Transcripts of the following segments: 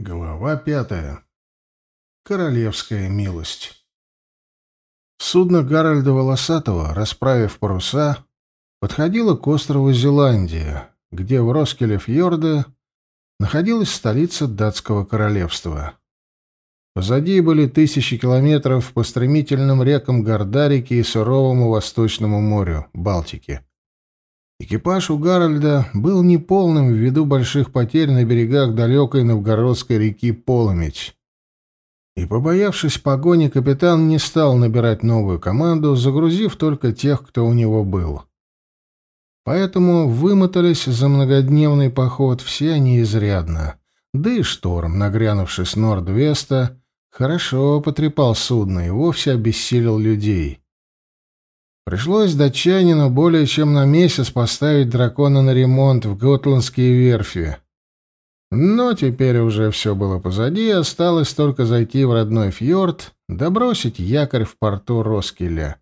Глава пятая. Королевская милость. Судно Гарольда Волосатого, расправив паруса, подходило к острову Зеландия, где в Роскеле фьорда находилась столица датского королевства. Позади были тысячи километров по стремительным рекам Гордарики и суровому Восточному морю, Балтике. Экипаж у Гарольда был неполным ввиду больших потерь на берегах далекой новгородской реки Поломич. И, побоявшись погони, капитан не стал набирать новую команду, загрузив только тех, кто у него был. Поэтому вымотались за многодневный поход все они изрядно. Да и шторм, нагрянувший с Норд-Веста, хорошо потрепал судно и вовсе обессилил людей. Пришлось датчанину более чем на месяц поставить дракона на ремонт в готландские верфи. Но теперь уже все было позади, осталось только зайти в родной фьорд, добросить якорь в порту Роскеля.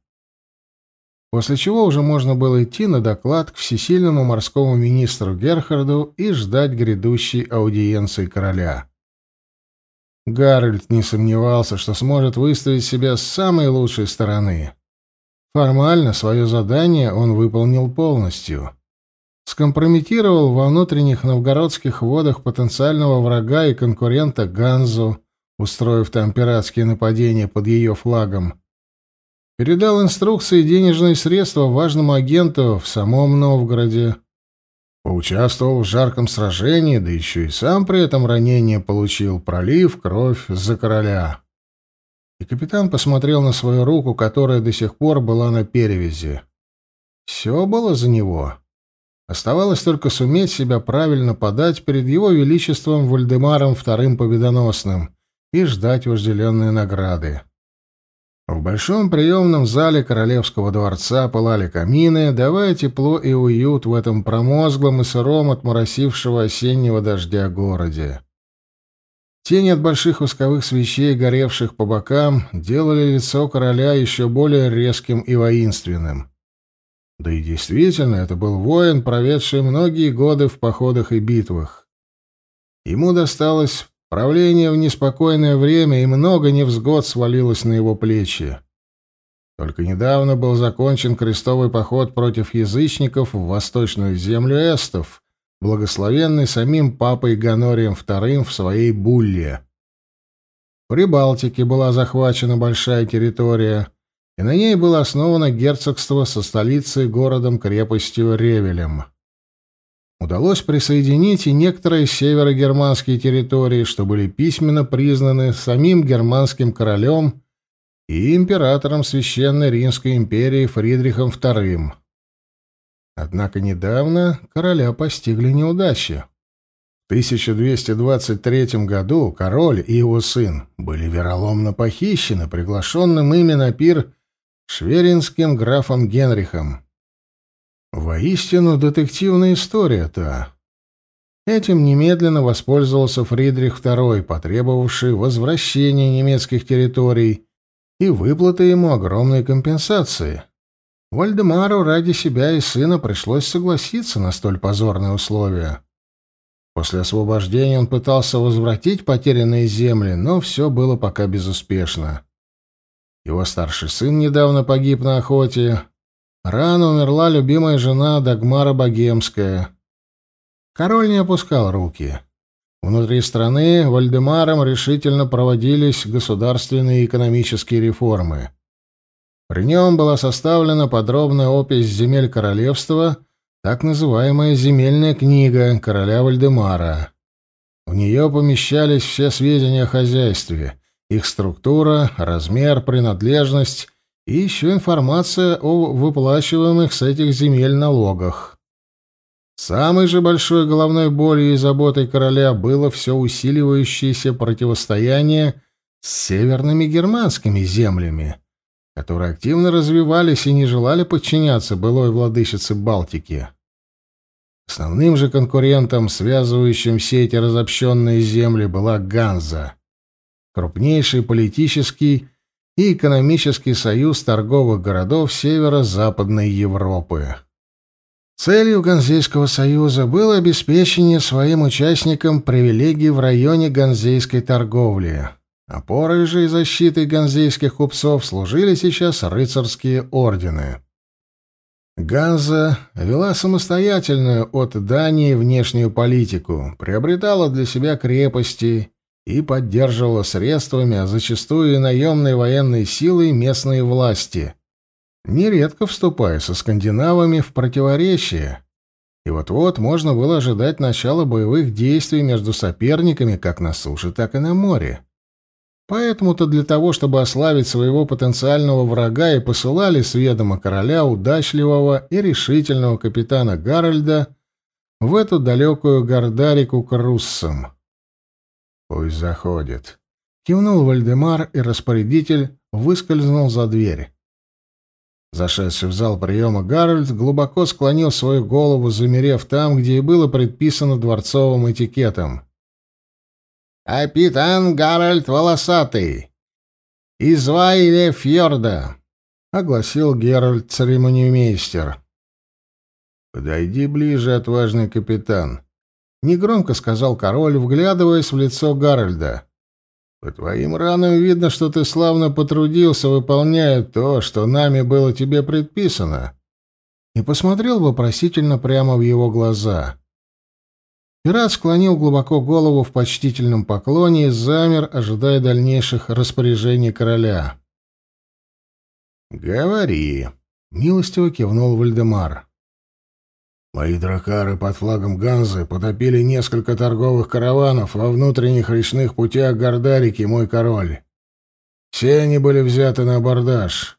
После чего уже можно было идти на доклад к всесильному морскому министру Герхарду и ждать грядущей аудиенции короля. Гарольд не сомневался, что сможет выставить себя с самой лучшей стороны. Формально свое задание он выполнил полностью. Скомпрометировал во внутренних новгородских водах потенциального врага и конкурента Ганзу, устроив там пиратские нападения под ее флагом. Передал инструкции и денежные средства важному агенту в самом Новгороде. Поучаствовал в жарком сражении, да еще и сам при этом ранение получил, пролив кровь за короля и капитан посмотрел на свою руку, которая до сих пор была на перевязи. Все было за него. Оставалось только суметь себя правильно подать перед его величеством Вальдемаром II Победоносным и ждать вожделенные награды. В большом приемном зале королевского дворца пылали камины, давая тепло и уют в этом промозглом и сыром от моросившего осеннего дождя городе. Тени от больших восковых свечей, горевших по бокам, делали лицо короля еще более резким и воинственным. Да и действительно, это был воин, проведший многие годы в походах и битвах. Ему досталось правление в неспокойное время, и много невзгод свалилось на его плечи. Только недавно был закончен крестовый поход против язычников в восточную землю эстов, благословенный самим папой Ганорием II в своей булле. При Балтике была захвачена большая территория, и на ней было основано герцогство со столицей городом-крепостью Ревелем. Удалось присоединить и некоторые северогерманские территории, что были письменно признаны самим германским королем и императором Священной Римской империи Фридрихом II. Однако недавно короля постигли неудачи. В 1223 году король и его сын были вероломно похищены приглашенным ими на пир шверинским графом Генрихом. Воистину детективная история-то. Этим немедленно воспользовался Фридрих II, потребовавший возвращения немецких территорий и выплаты ему огромной компенсации. Вальдемару ради себя и сына пришлось согласиться на столь позорные условия. После освобождения он пытался возвратить потерянные земли, но все было пока безуспешно. Его старший сын недавно погиб на охоте. Рано умерла любимая жена Дагмара Богемская. Король не опускал руки. Внутри страны Вальдемаром решительно проводились государственные и экономические реформы. При нем была составлена подробная опись земель королевства, так называемая «земельная книга» короля Вальдемара. В нее помещались все сведения о хозяйстве, их структура, размер, принадлежность и еще информация о выплачиваемых с этих земель налогах. Самой же большой головной болью и заботой короля было все усиливающееся противостояние с северными германскими землями которые активно развивались и не желали подчиняться былой владычице Балтики. Основным же конкурентом, связывающим все эти разобщенные земли, была Ганза, крупнейший политический и экономический союз торговых городов северо-западной Европы. Целью Ганзейского союза было обеспечение своим участникам привилегий в районе ганзейской торговли. Опорой же и защитой ганзейских купцов служили сейчас рыцарские ордены. Ганза вела самостоятельную от Дании внешнюю политику, приобретала для себя крепости и поддерживала средствами, а зачастую и наемной военной силой местные власти, нередко вступая со скандинавами в противоречие. И вот-вот можно было ожидать начала боевых действий между соперниками как на суше, так и на море. Поэтому-то для того, чтобы ославить своего потенциального врага, и посылали с ведома короля удачливого и решительного капитана Гарольда в эту далекую Гордарику к руссам. «Пусть заходит», — кивнул Вальдемар, и распорядитель выскользнул за дверь. Зашедший в зал приема Гарольд глубоко склонил свою голову, замерев там, где и было предписано дворцовым этикетом. «Капитан Гарольд Волосатый! Из Вайле Фьорда!» — огласил герольд церемониймейстер. «Подойди ближе, отважный капитан», — негромко сказал король, вглядываясь в лицо Гарольда. «По твоим ранам видно, что ты славно потрудился, выполняя то, что нами было тебе предписано». И посмотрел вопросительно прямо в его глаза. Пират склонил глубоко голову в почтительном поклоне и замер, ожидая дальнейших распоряжений короля. «Говори», — милостиво кивнул Вальдемар. «Мои дракары под флагом Ганзы потопили несколько торговых караванов во внутренних речных путях Гордарики, мой король. Все они были взяты на абордаж.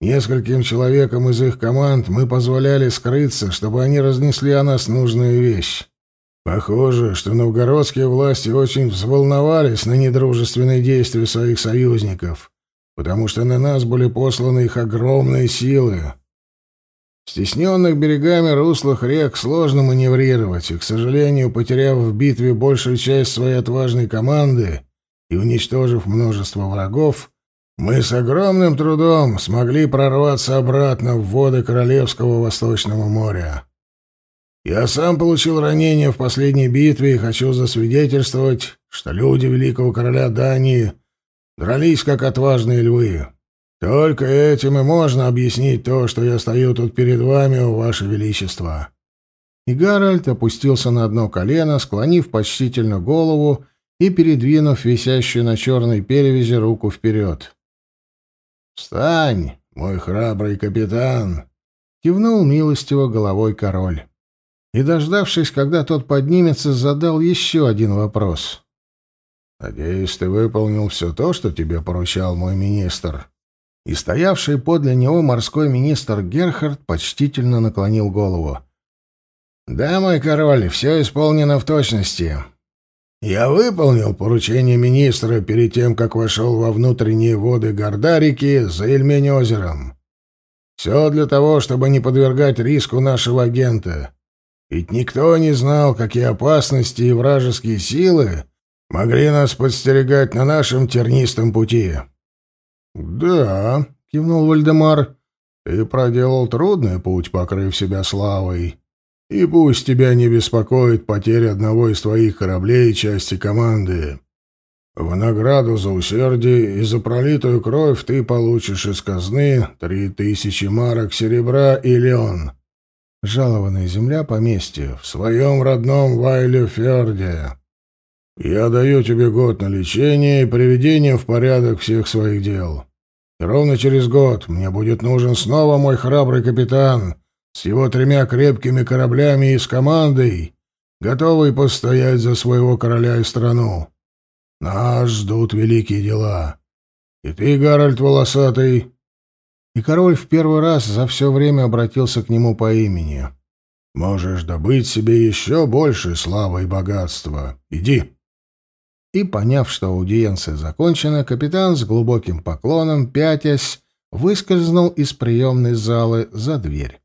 Нескольким человекам из их команд мы позволяли скрыться, чтобы они разнесли о нас нужную вещь. Похоже, что новгородские власти очень взволновались на недружественные действия своих союзников, потому что на нас были посланы их огромные силы. В стесненных берегами руслах рек сложно маневрировать, и, к сожалению, потеряв в битве большую часть своей отважной команды и уничтожив множество врагов, мы с огромным трудом смогли прорваться обратно в воды Королевского Восточного моря. Я сам получил ранение в последней битве и хочу засвидетельствовать, что люди великого короля Дании дрались как отважные львы. Только этим и можно объяснить то, что я стою тут перед вами, ваше величество». И Гарольд опустился на одно колено, склонив почтительно голову и передвинув висящую на черной перевязи руку вперед. «Встань, мой храбрый капитан!» — кивнул милостиво головой король и, дождавшись, когда тот поднимется, задал еще один вопрос. «Надеюсь, ты выполнил все то, что тебе поручал мой министр». И стоявший подле него морской министр Герхард почтительно наклонил голову. «Да, мой король, все исполнено в точности. Я выполнил поручение министра перед тем, как вошел во внутренние воды Гордарики за Эльмень-озером. Все для того, чтобы не подвергать риску нашего агента. Ведь никто не знал, какие опасности и вражеские силы могли нас подстерегать на нашем тернистом пути. «Да», — кивнул Вальдемар, — «ты проделал трудный путь, покрыв себя славой. И пусть тебя не беспокоит потеря одного из твоих кораблей и части команды. В награду за усердие и за пролитую кровь ты получишь из казны три тысячи марок серебра и лен» жалованная земля поместья в своем родном Вайле-Ферде. Я даю тебе год на лечение и приведение в порядок всех своих дел. И ровно через год мне будет нужен снова мой храбрый капитан с его тремя крепкими кораблями и с командой, готовый постоять за своего короля и страну. Нас ждут великие дела. И ты, Гарольд Волосатый, и король в первый раз за все время обратился к нему по имени. «Можешь добыть себе еще больше славы и богатства. Иди!» И, поняв, что аудиенция закончена, капитан с глубоким поклоном, пятясь, выскользнул из приемной залы за дверь.